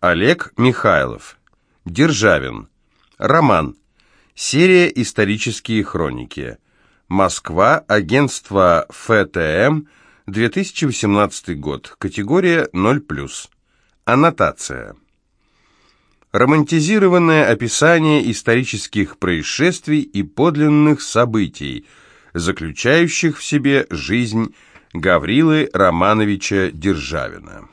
Олег Михайлов. Державин. Роман. Серия «Исторические хроники». Москва. Агентство ФТМ. 2018 год. Категория 0+. Аннотация. Романтизированное описание исторических происшествий и подлинных событий, заключающих в себе жизнь Гаврилы Романовича Державина.